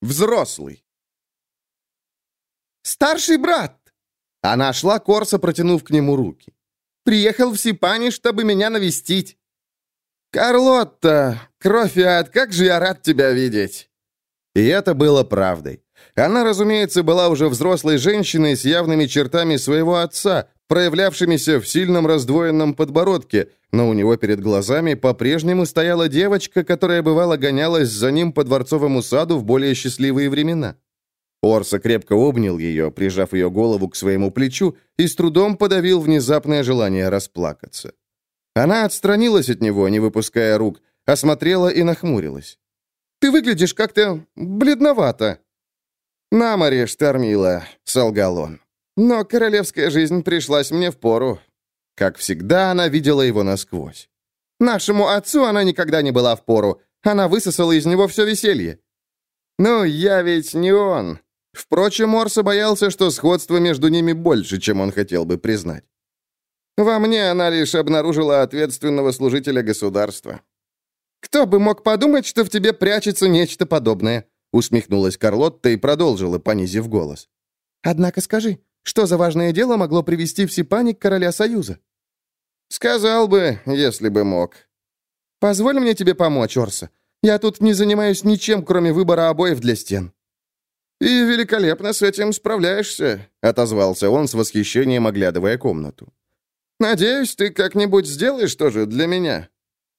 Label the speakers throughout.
Speaker 1: Взрослый.
Speaker 2: «Старший брат!» Она шла, Корса, протянув к нему руки. «Приехал в Сипани, чтобы меня навестить». «Карлотта, кровь как же я рад тебя видеть!»
Speaker 1: И это было правдой. Она, разумеется, была уже взрослой женщиной с явными чертами своего отца, проявлявшимися в сильном раздвоенном подбородке, но у него перед глазами по-прежнему стояла девочка, которая бывало гонялась за ним по дворцовому саду в более счастливые времена. Орса крепко обнял ее, прижав ее голову к своему плечу, и с трудом подавил внезапное желание расплакаться. Она отстранилась от него, не выпуская рук, осмотрела и нахмурилась. «Ты выглядишь как-то бледновато». «На море штормила», — солгал он. «Но королевская жизнь пришлась мне в пору». Как всегда, она видела его насквозь. «Нашему отцу она никогда не была в пору. Она высосала из него все веселье». «Ну, я ведь не он». Впрочем, Орса боялся, что сходство между ними больше, чем он хотел бы признать. Во мне она лишь обнаружила ответственного служителя государства. «Кто бы мог подумать, что в тебе прячется нечто подобное?» усмехнулась Карлотта и продолжила, понизив голос. «Однако скажи, что за важное дело могло привести в Сипаник короля Союза?» «Сказал бы, если бы мог». «Позволь мне тебе помочь, Орса. Я тут не занимаюсь ничем, кроме выбора обоев для стен». «И великолепно с этим справляешься», — отозвался он с восхищением, оглядывая комнату. «Надеюсь, ты как-нибудь сделаешь тоже для меня?»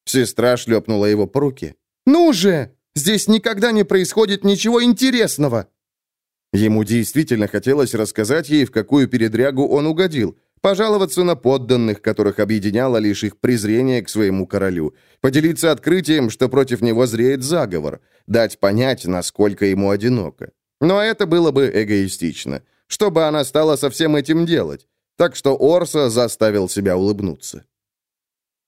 Speaker 1: Сестра шлепнула его по руке. «Ну же! Здесь никогда не происходит ничего интересного!» Ему действительно хотелось рассказать ей, в какую передрягу он угодил, пожаловаться на подданных, которых объединяло лишь их презрение к своему королю, поделиться открытием, что против него зреет заговор, дать понять, насколько ему одиноко. Но это было бы эгоистично. Что бы она стала со всем этим делать? так что Орса заставил себя улыбнуться.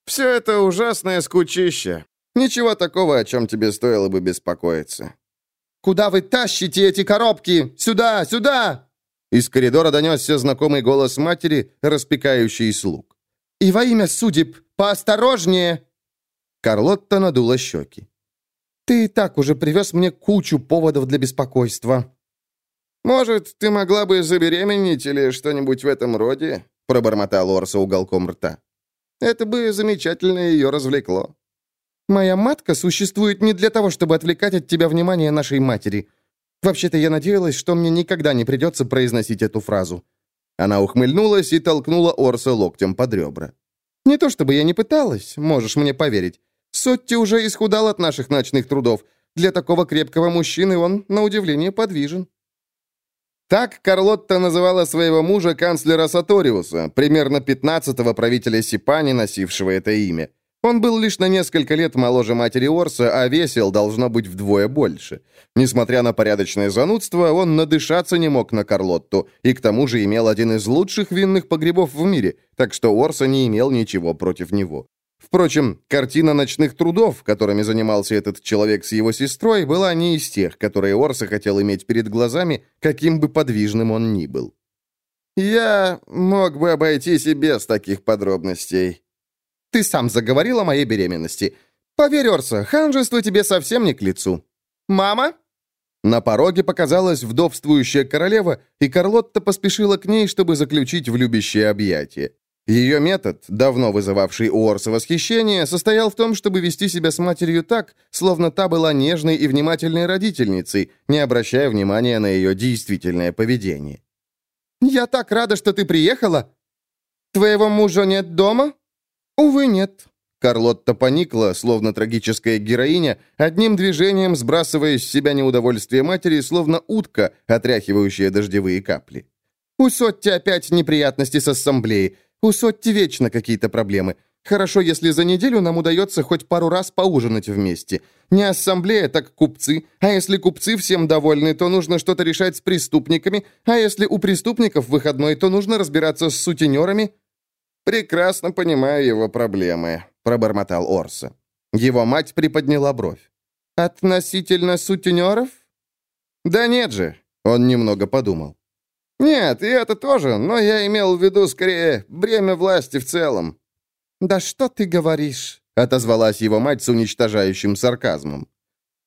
Speaker 1: «Все это ужасное скучище. Ничего такого, о чем тебе стоило бы беспокоиться». «Куда вы тащите эти коробки? Сюда, сюда!» Из коридора донесся знакомый голос матери, распекающий слуг. «И во имя судеб, поосторожнее!» Карлотта надула щеки. «Ты и так уже привез мне кучу поводов для беспокойства. «Может, ты могла бы забеременеть или что-нибудь в этом роде?» — пробормотал Орса уголком рта. «Это бы замечательно ее развлекло». «Моя матка существует не для того, чтобы отвлекать от тебя внимание нашей матери. Вообще-то я надеялась, что мне никогда не придется произносить эту фразу». Она ухмыльнулась и толкнула Орса локтем под ребра. «Не то чтобы я не пыталась, можешь мне поверить. Сотти уже исхудал от наших ночных трудов. Для такого крепкого мужчины он, на удивление, подвижен». Так Карлотта называла своего мужа канцлера Саториуса, примерно 15-го правителя Сипани, носившего это имя. Он был лишь на несколько лет моложе матери Орса, а весил должно быть вдвое больше. Несмотря на порядочное занудство, он надышаться не мог на Карлотту, и к тому же имел один из лучших винных погребов в мире, так что Орса не имел ничего против него. Впрочем, картина ночных трудов, которыми занимался этот человек с его сестрой, была не из тех, которые Орса хотел иметь перед глазами, каким бы подвижным он ни был. «Я мог бы обойтись и без таких подробностей». «Ты сам заговорил о моей беременности. Поверь, Орса, ханжество тебе совсем не к лицу». «Мама?» На пороге показалась вдовствующая королева, и Карлотта поспешила к ней, чтобы заключить в любящее объятие. Ее метод, давно вызывавший у Орса восхищение, состоял в том, чтобы вести себя с матерью так, словно та была нежной и внимательной родительницей, не обращая внимания на ее действительное поведение. «Я так рада, что ты приехала! Твоего мужа нет дома?» «Увы, нет». Карлотта поникла, словно трагическая героиня, одним движением сбрасывая с себя неудовольствие матери, словно утка, отряхивающая дождевые капли. «У Сотти опять неприятности с ассамблеей. У Сотти вечно какие-то проблемы. Хорошо, если за неделю нам удается хоть пару раз поужинать вместе. Не ассамблея, так купцы. А если купцы всем довольны, то нужно что-то решать с преступниками. А если у преступников выходной, то нужно разбираться с сутенерами». «Прекрасно понимаю его проблемы», — пробормотал Орса. Его мать приподняла бровь. «Относительно сутенеров?» «Да нет же», — он немного подумал. «Нет, и это тоже, но я имел в виду скорее бремя власти в целом». «Да что ты говоришь?» — отозвалась его мать с уничтожающим сарказмом.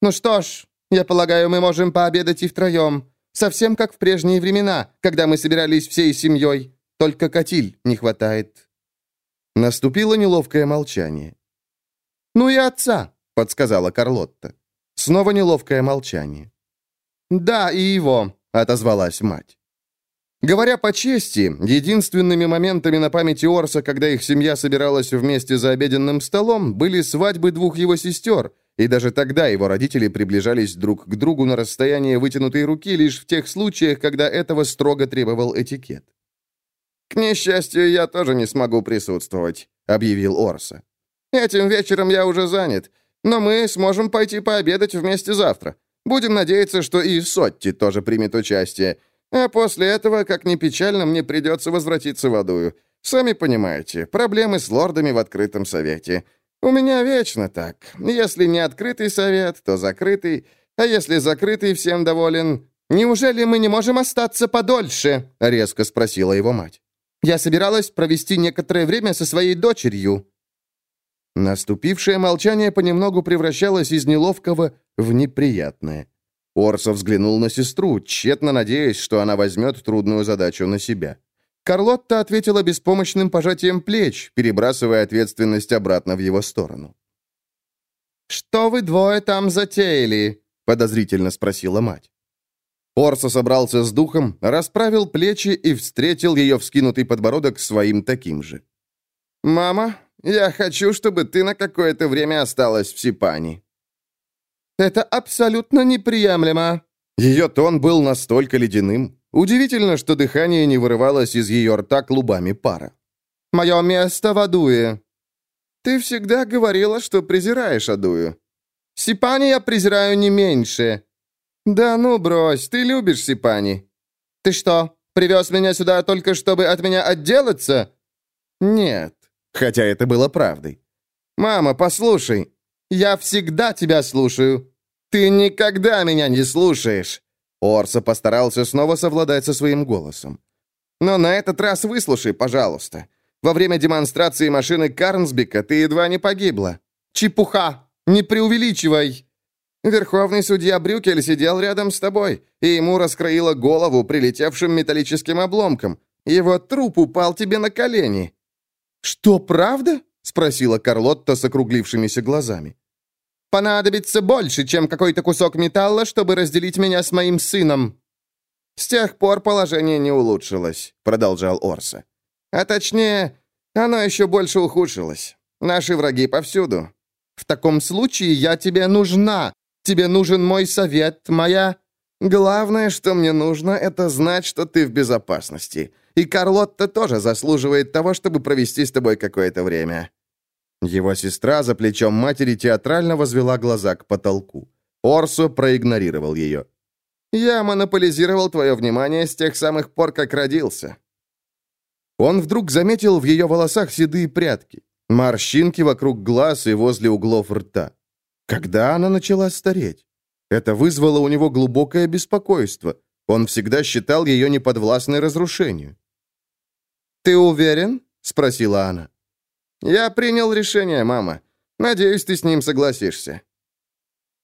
Speaker 1: «Ну что ж,
Speaker 2: Я полагаю, мы можем пообедать и втроем. Совсем как в прежние времена, когда мы собирались всей семьей. Только Катиль не хватает».
Speaker 1: Наступило неловкое молчание.
Speaker 2: «Ну и отца», —
Speaker 1: подсказала Карлотта. Снова неловкое молчание.
Speaker 2: «Да, и его», — отозвалась мать.
Speaker 1: Говоря по чести, единственными моментами на памяти Орса, когда их семья собиралась вместе за обеденным столом, были свадьбы двух его сестер, и даже тогда его родители приближались друг к другу на расстояние вытянутой руки лишь в тех случаях, когда этого строго требовал этикет.
Speaker 2: «К несчастью, я тоже не смогу присутствовать», — объявил Орса. «Этим вечером я уже занят, но мы сможем пойти пообедать вместе завтра. Будем надеяться, что и Сотти тоже примет участие. А после этого, как ни печально, мне придется возвратиться в Адую. Сами понимаете, проблемы с лордами в открытом совете. У меня вечно так. Если не открытый совет, то закрытый. А если закрытый всем доволен... «Неужели мы не можем остаться подольше?» — резко спросила его мать. «Я собиралась провести некоторое время со своей дочерью».
Speaker 1: Наступившее молчание понемногу превращалось из неловкого в неприятное. Орсо взглянул на сестру, тщетно надеясь, что она возьмет трудную задачу на себя. Карлотта ответила беспомощным пожатием плеч, перебрасывая ответственность обратно в его сторону.
Speaker 2: «Что вы двое там затеяли?» — подозрительно спросила мать.
Speaker 1: Орсо собрался с духом, расправил плечи и встретил ее вскинутый подбородок своим таким же.
Speaker 2: «Мама, я хочу, чтобы ты на какое-то время осталась в Сипане». «Это абсолютно неприемлемо».
Speaker 1: Ее тон был настолько ледяным. Удивительно, что дыхание не вырывалось из ее рта клубами пара.
Speaker 2: «Мое место в Адуе». «Ты всегда говорила, что презираешь Адую». «Сипани я презираю не меньше». «Да ну брось, ты любишь Сипани». «Ты что, привез меня сюда только чтобы от меня отделаться?»
Speaker 1: «Нет», хотя это было правдой. «Мама, послушай, я всегда тебя слушаю. Ты никогда меня не слушаешь!» Орса постарался снова совладать со своим голосом. «Но на этот раз выслушай, пожалуйста. Во время демонстрации машины Карнсбека ты едва не погибла. Чепуха! Не преувеличивай!» Верховный судья Брюкель сидел рядом с тобой, и ему раскроило голову прилетевшим металлическим обломком. Его труп упал тебе на колени.
Speaker 2: «Что, правда?» — спросила Карлотта с округлившимися глазами. «Понадобится больше, чем какой-то кусок металла, чтобы разделить меня с моим сыном».
Speaker 1: «С тех пор положение не улучшилось», — продолжал Орса. «А точнее, оно еще больше ухудшилось. Наши враги повсюду».
Speaker 2: «В таком случае я тебе нужна. Тебе нужен мой совет, моя...»
Speaker 1: «Главное, что мне нужно, это знать, что ты в безопасности. И Карлотта тоже заслуживает того, чтобы провести с тобой какое-то время». Его сестра за плечом матери театрально возвела глаза к потолку. Орсо проигнорировал ее. «Я монополизировал твое внимание с тех самых пор, как родился». Он вдруг заметил в ее волосах седые прядки, морщинки вокруг глаз и возле углов рта. Когда она начала стареть? Это вызвало у него глубокое беспокойство. Он всегда считал ее неподвластной разрушению.
Speaker 2: «Ты уверен?» — спросила она.
Speaker 1: «Я принял решение, мама. Надеюсь, ты с ним согласишься».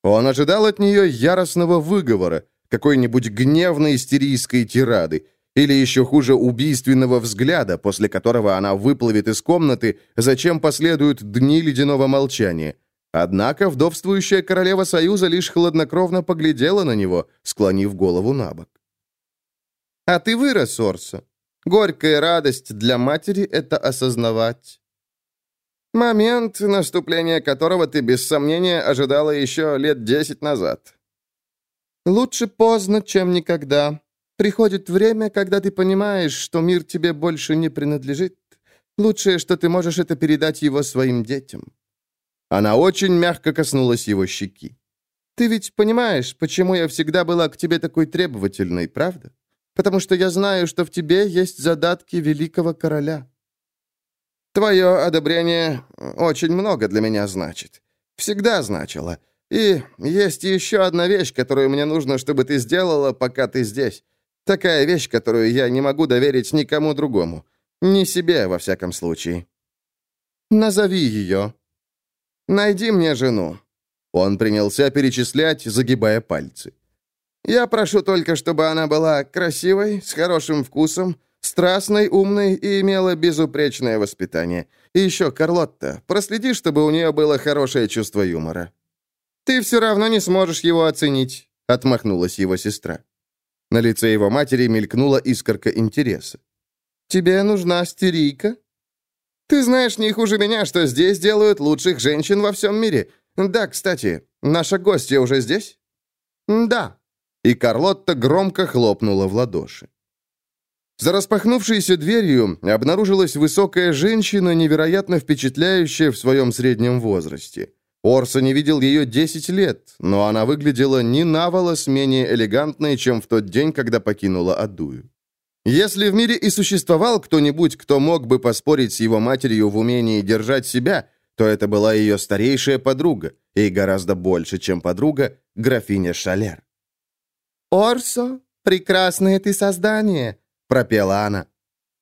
Speaker 1: Он ожидал от нее яростного выговора, какой-нибудь гневной истерийской тирады, или еще хуже убийственного взгляда, после которого она выплывет из комнаты, зачем последуют дни ледяного молчания. Однако вдовствующая королева Союза лишь хладнокровно поглядела на него, склонив голову на бок.
Speaker 2: «А ты вырос, Орсо. Горькая радость для матери — это осознавать.
Speaker 1: Момент, наступления которого ты без сомнения ожидала еще лет десять назад.
Speaker 2: Лучше поздно, чем никогда. Приходит время, когда ты понимаешь, что мир тебе больше не принадлежит. Лучшее, что ты можешь, это передать его своим детям.
Speaker 1: Она очень мягко коснулась его щеки.
Speaker 2: Ты ведь понимаешь, почему я всегда была к тебе такой требовательной, правда? потому что я знаю, что в тебе есть задатки великого короля».
Speaker 1: «Твое одобрение очень много для меня значит. Всегда значило. И есть еще одна вещь, которую мне нужно, чтобы ты сделала, пока ты здесь. Такая вещь, которую я не могу доверить никому другому. Не себе, во всяком случае».
Speaker 2: «Назови ее».
Speaker 1: «Найди мне жену». Он принялся перечислять, загибая пальцы.
Speaker 2: «Я прошу только, чтобы она была красивой, с хорошим вкусом, страстной, умной и имела безупречное воспитание. И еще, Карлотта, проследи, чтобы у нее было хорошее чувство юмора». «Ты все равно не сможешь его оценить», — отмахнулась его сестра.
Speaker 1: На лице его матери мелькнула искорка интереса.
Speaker 2: «Тебе нужна стерийка?» «Ты знаешь не хуже меня, что здесь делают лучших женщин во всем мире. Да, кстати, наша гостья уже здесь?»
Speaker 1: «Да». И Карлотта громко хлопнула в ладоши. За распахнувшейся дверью обнаружилась высокая женщина, невероятно впечатляющая в своем среднем возрасте. Орса не видел ее 10 лет, но она выглядела не на волос менее элегантной, чем в тот день, когда покинула Адую. Если в мире и существовал кто-нибудь, кто мог бы поспорить с его матерью в умении держать себя, то это была ее старейшая подруга, и гораздо больше, чем подруга, графиня Шалер.
Speaker 2: «Орсо, прекрасное ты создание!» — пропела она.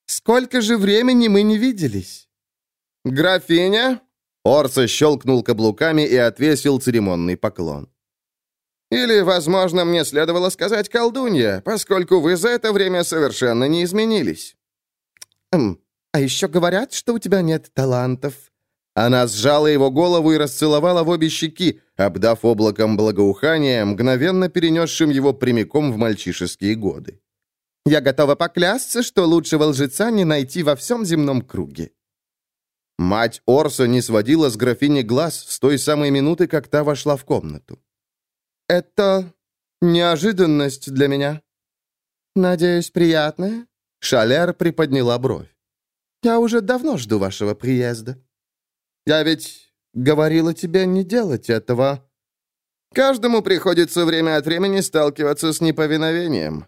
Speaker 2: «Сколько же времени мы не виделись?»
Speaker 1: «Графиня?» Орсо щелкнул каблуками и отвесил церемонный поклон.
Speaker 2: Или, возможно, мне следовало сказать колдунья, поскольку вы за это время совершенно не изменились.
Speaker 3: Эм, а еще говорят, что у тебя нет талантов.
Speaker 1: Она сжала его голову и расцеловала в обе щеки, обдав облаком благоухания, мгновенно перенесшим его прямиком в мальчишеские годы.
Speaker 3: «Я готова поклясться, что лучшего лжеца не найти во всем земном круге».
Speaker 1: Мать Орса не сводила с графини глаз с той самой минуты, как та вошла в комнату.
Speaker 3: «Это неожиданность для меня».
Speaker 2: «Надеюсь, приятная?»
Speaker 1: Шаляр приподняла бровь.
Speaker 3: «Я уже давно жду вашего приезда».
Speaker 2: «Я ведь говорила тебе не делать этого». «Каждому приходится время от времени сталкиваться с неповиновением».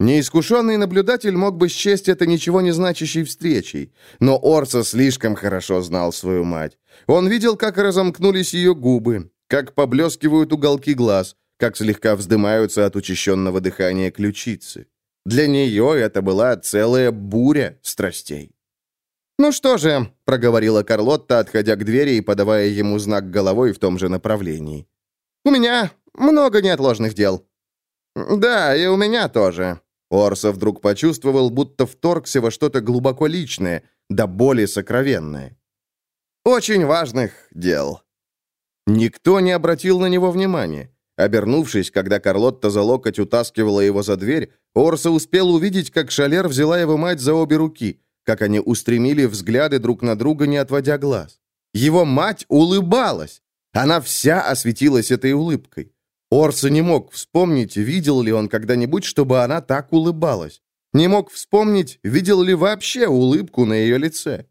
Speaker 1: Неискушенный наблюдатель мог бы счесть это ничего не значащей встречей, но Орса слишком хорошо знал свою мать. Он видел, как разомкнулись ее губы, как поблескивают уголки глаз, как слегка вздымаются от учащенного дыхания ключицы. Для нее это была целая буря страстей.
Speaker 2: «Ну что же», — проговорила Карлотта, отходя к двери и подавая ему знак головой в том же направлении. «У меня много неотложных дел». «Да, и у меня тоже».
Speaker 1: Орса вдруг почувствовал, будто вторгся во что-то глубоко личное, да более сокровенное.
Speaker 2: «Очень важных дел».
Speaker 1: Никто не обратил на него внимания. Обернувшись, когда Карлотта за локоть утаскивала его за дверь, Орса успел увидеть, как Шалер взяла его мать за обе руки, как они устремили взгляды друг на друга, не отводя глаз. Его мать улыбалась. Она вся осветилась этой улыбкой. Орса не мог вспомнить, видел ли он когда-нибудь, чтобы она так улыбалась. Не мог вспомнить, видел ли вообще улыбку на ее лице.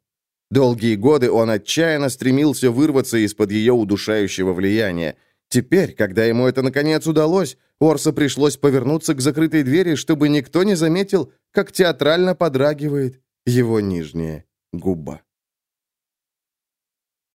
Speaker 1: Долгие годы он отчаянно стремился вырваться из-под ее удушающего влияния. Теперь, когда ему это наконец удалось, Орса пришлось повернуться к закрытой двери, чтобы никто не заметил, как театрально подрагивает его нижняя губа.